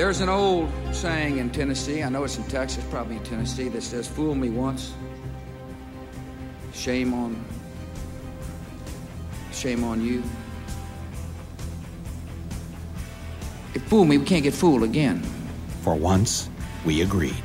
There's an old saying in Tennessee, I know it's in Texas, probably in Tennessee, that says, Fool me once, shame on shame on you. If fool me, we can't get fooled again. For once, we agreed.